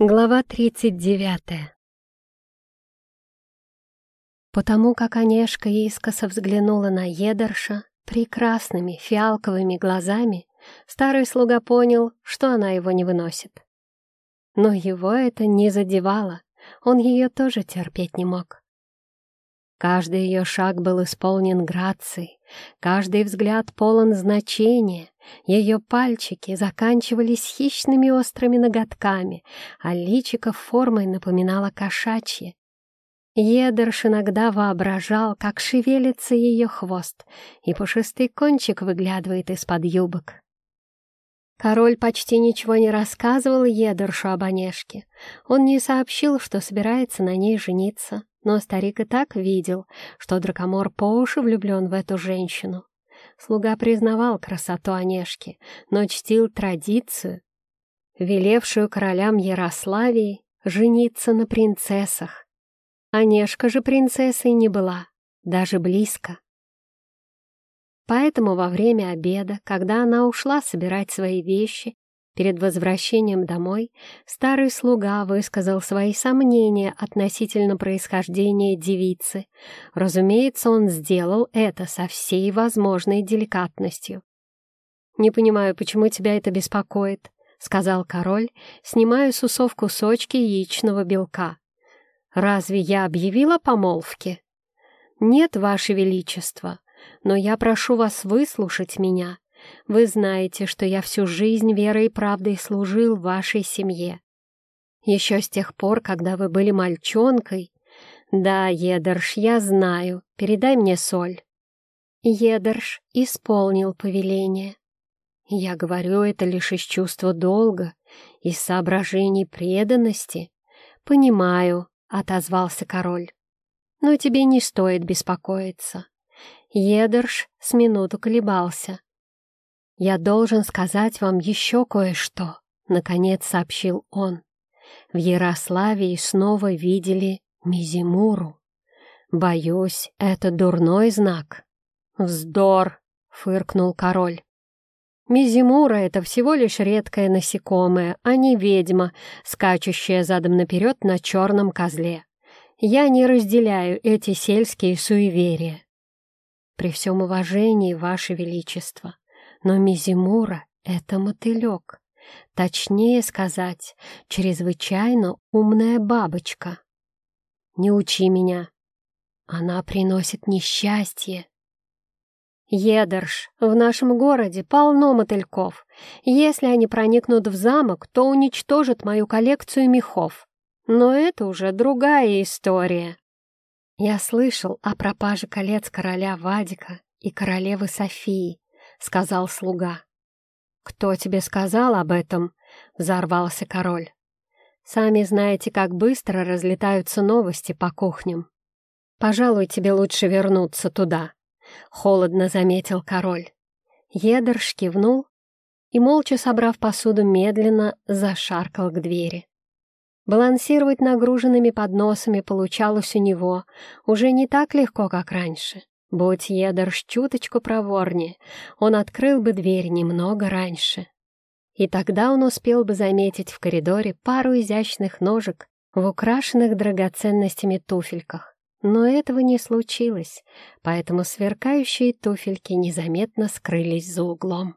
Глава 39 Потому как Онежка искоса взглянула на Едерша прекрасными фиалковыми глазами, старый слуга понял, что она его не выносит. Но его это не задевало, он ее тоже терпеть не мог. Каждый ее шаг был исполнен грацией, каждый взгляд полон значения, ее пальчики заканчивались хищными острыми ноготками, а личико формой напоминало кошачье. Едерш иногда воображал, как шевелится ее хвост, и пушистый кончик выглядывает из-под юбок. Король почти ничего не рассказывал Едершу об Онежке. Он не сообщил, что собирается на ней жениться, но старик и так видел, что Дракомор по уши влюблен в эту женщину. Слуга признавал красоту Онежки, но чтил традицию, велевшую королям Ярославии жениться на принцессах. Онежка же принцессой не была, даже близко. Поэтому во время обеда, когда она ушла собирать свои вещи Перед возвращением домой старый слуга высказал свои сомнения относительно происхождения девицы. Разумеется, он сделал это со всей возможной деликатностью. «Не понимаю, почему тебя это беспокоит», — сказал король, снимая с усов кусочки яичного белка. «Разве я объявила помолвки?» «Нет, Ваше Величество, но я прошу вас выслушать меня вы знаете, что я всю жизнь верой и правдой служил вашей семье. Еще с тех пор, когда вы были мальчонкой. Да, Едерш, я знаю. Передай мне соль. Едерш исполнил повеление. Я говорю это лишь из чувства долга, из соображений преданности. Понимаю, — отозвался король. Но тебе не стоит беспокоиться. Едерш с минуту колебался. «Я должен сказать вам еще кое-что», — наконец сообщил он. «В Ярославии снова видели Мизимуру. Боюсь, это дурной знак». «Вздор!» — фыркнул король. Мизимура — это всего лишь редкое насекомое, а не ведьма, скачущая задом наперед на черном козле. Я не разделяю эти сельские суеверия. При всем уважении, Ваше Величество, но Мизимура — это мотылек. Точнее сказать, чрезвычайно умная бабочка. Не учи меня. Она приносит несчастье. Едерш, в нашем городе полно мотыльков. Если они проникнут в замок, то уничтожат мою коллекцию мехов. Но это уже другая история. Я слышал о пропаже колец короля Вадика и королевы Софии. — сказал слуга. «Кто тебе сказал об этом?» — взорвался король. «Сами знаете, как быстро разлетаются новости по кухням. Пожалуй, тебе лучше вернуться туда», — холодно заметил король. Едерш кивнул и, молча собрав посуду, медленно зашаркал к двери. Балансировать нагруженными подносами получалось у него уже не так легко, как раньше. Будь Едерш чуточку проворнее, он открыл бы дверь немного раньше. И тогда он успел бы заметить в коридоре пару изящных ножек в украшенных драгоценностями туфельках. Но этого не случилось, поэтому сверкающие туфельки незаметно скрылись за углом.